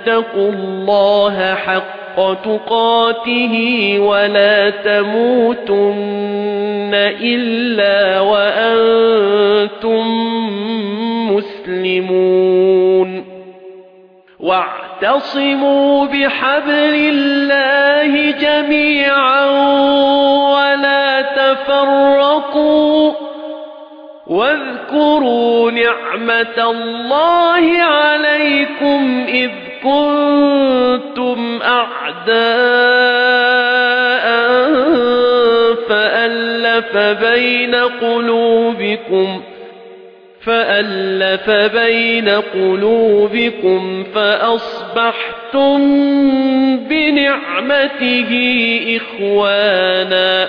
اتَّقُوا اللَّهَ حَقَّ تُقَاتِهِ وَلَا تَمُوتُنَّ إِلَّا وَأَنتُم مُّسْلِمُونَ. وَاعْتَصِمُوا بِحَبْلِ اللَّهِ جَمِيعًا وَلَا تَفَرَّقُوا وَاذْكُرُوا نِعْمَةَ اللَّهِ عَلَيْكُمْ إِذْ كُنتُمْ أَعْدَاءً فَأَلَّفَ بَيْنَ قُلُوبِكُمْ فَأَلَّفَ بَيْنَ قُلُوبِكُمْ فَأَصْبَحْتُم بِنِعْمَتِهِ إِخْوَانًا.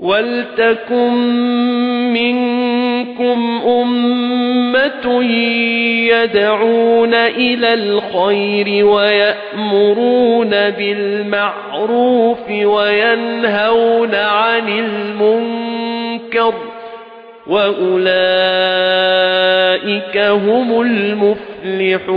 وَلْتَكُن مِّنكُمْ أُمَّةٌ يَدْعُونَ إِلَى الْخَيْرِ وَيَأْمُرُونَ بِالْمَعْرُوفِ وَيَنْهَوْنَ عَنِ الْمُنكَرِ وَأُولَئِكَ هُمُ الْمُفْلِحُونَ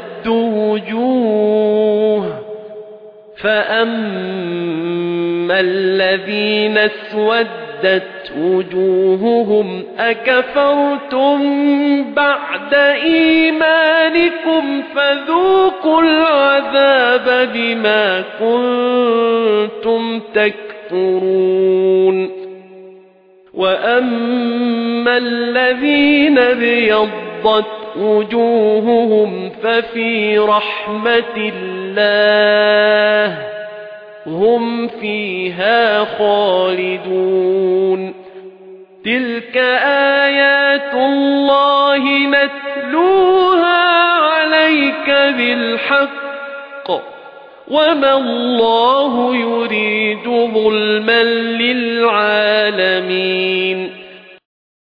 وُجُوهٌ فَأَمَّا الَّذِينَ اسْوَدَّتْ وُجُوهُهُمْ أَكَفَرْتُمْ بَعْدَ إِيمَانِكُمْ فَذُوقُوا الْعَذَابَ بِمَا كُنتُمْ تَكْفُرُونَ وَأَمَّا الَّذِينَ ابْيَضَّتْ وُجُوهُهُمْ فَفِي رَحْمَةِ اللَّهِ هُمْ فِيهَا خَالِدُونَ. تِلْكَ آيَاتُ اللَّهِ نَتْلُوهَا عَلَيْكَ بِالْحَقِّ وَمَا اللَّهُ يُرِيدُ ظُلْمًا لِلْعَالَمِينَ.